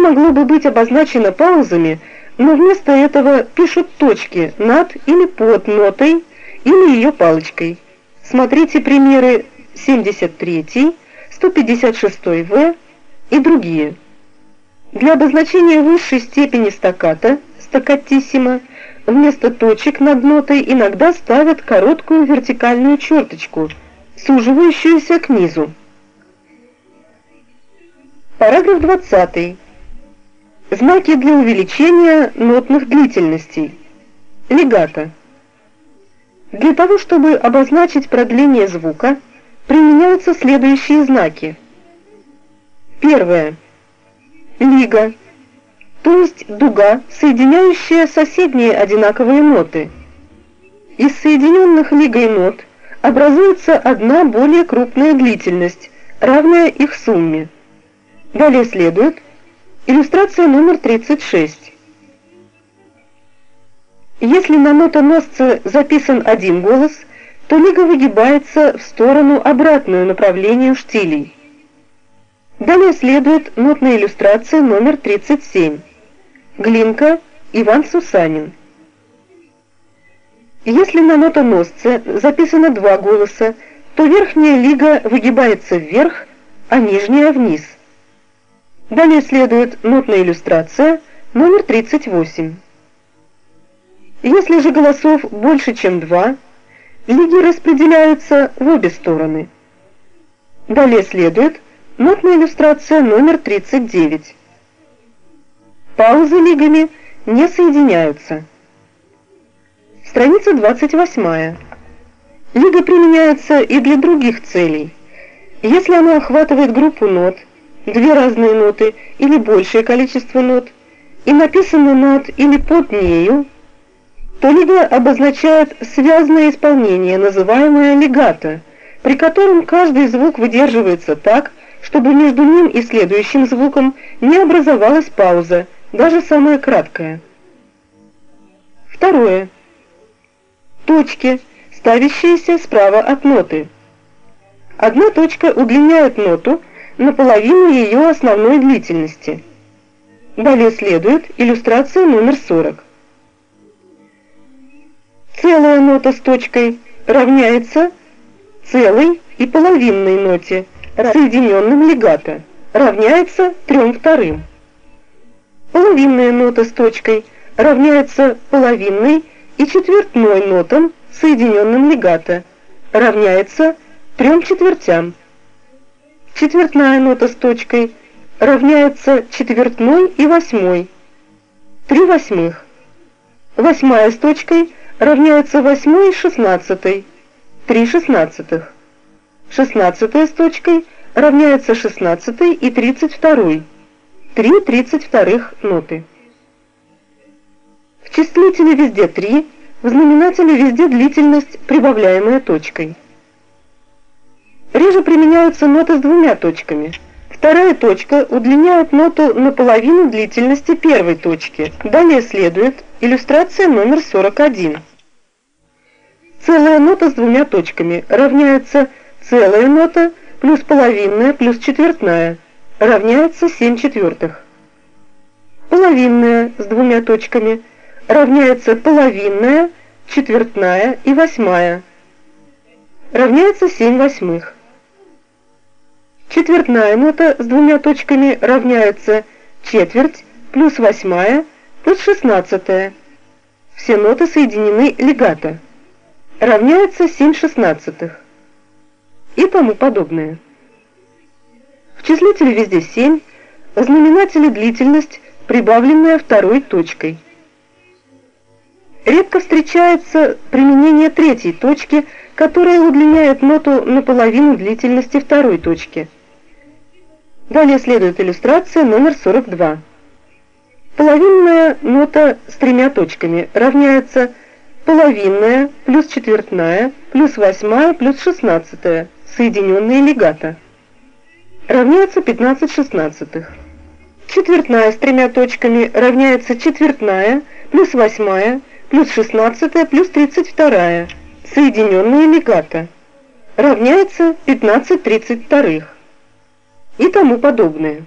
могло бы быть обозначено паузами, но вместо этого пишут точки над или под нотой или ее палочкой. Смотрите примеры 73, 156 В и другие. Для обозначения высшей степени стакката, стаккатиссимо, вместо точек над нотой иногда ставят короткую вертикальную черточку, суживающуюся к низу. Параграф 20. Знаки для увеличения нотных длительностей. Легато. Для того, чтобы обозначить продление звука, применяются следующие знаки. Первое. Лига, то есть дуга, соединяющая соседние одинаковые ноты. Из соединенных лигой нот образуется одна более крупная длительность, равная их сумме. Далее следует иллюстрация номер 36. Если на нотоносце записан один голос, то лига выгибается в сторону обратную направлению штилей. Далее следует нотная иллюстрация номер 37. Глинка Иван Сусанин. Если на нотоносце записано два голоса, то верхняя лига выгибается вверх, а нижняя вниз. Далее следует нотная иллюстрация номер 38. Если же голосов больше, чем два, лиги распределяются в обе стороны. Далее следует нотная иллюстрация номер 39. Паузы лигами не соединяются. Страница 28. Лига применяется и для других целей. Если она охватывает группу нот, две разные ноты или большее количество нот, и написано над или под нею, то лига обозначает связанное исполнение, называемое легато, при котором каждый звук выдерживается так, чтобы между ним и следующим звуком не образовалась пауза, даже самая краткая. Второе. Точки, ставящиеся справа от ноты. Одна точка удлиняет ноту, наполовину ее основной длительности. Далее следует иллюстрация номер 40. Целая нота с точкой равняется целой и половинной ноте, соединенным легато, равняется трем вторым. Половинная нота с точкой равняется половинной и четвертной нотам, соединенным легато, равняется трем четвертям. Четвертная нота с точкой равняется четвертной и восьмой. Три восьмых. Восьмая с точкой равняется восьмой и шестнадцатой. Три шестнадцатых. Шестнадцатая с точкой равняется шестнадцатой и тридцать второй. Три тридцать вторых ноты. В числителе везде три, в знаменателе везде длительность, прибавляемая точкой. Реже применяются ноты с двумя точками. Вторая точка удлиняет ноту наполовину длительности первой точки. Далее следует иллюстрация номер 41. Целая нота с двумя точками равняется целая нота плюс половинная плюс четвертная равняется 7 четвертых. Половинная с двумя точками равняется половинная, четвертная и восьмая равняется 7 восьмых. Четвертная нота с двумя точками равняется четверть плюс восьмая плюс шестнадцатая. Все ноты соединены легато. Равняется 7 шестнадцатых. И тому подобное. В числителе везде 7, в знаменателе длительность, прибавленная второй точкой. Редко встречается применение третьей точки, которая удлиняет ноту наполовину длительности второй точки – Далее следует иллюстрация номер 42. Половинная нота с тремя точками равняется половинная плюс четвертная плюс восьмая плюс шестнадцатая, соединенные легато. Равняется 15 шестнадцатых. Четвертная с тремя точками равняется четвертная плюс восьмая плюс шестнадцатая плюс тридцать вторая, соединенные легато. Равняется 15 тридцать вторых и тому подобное.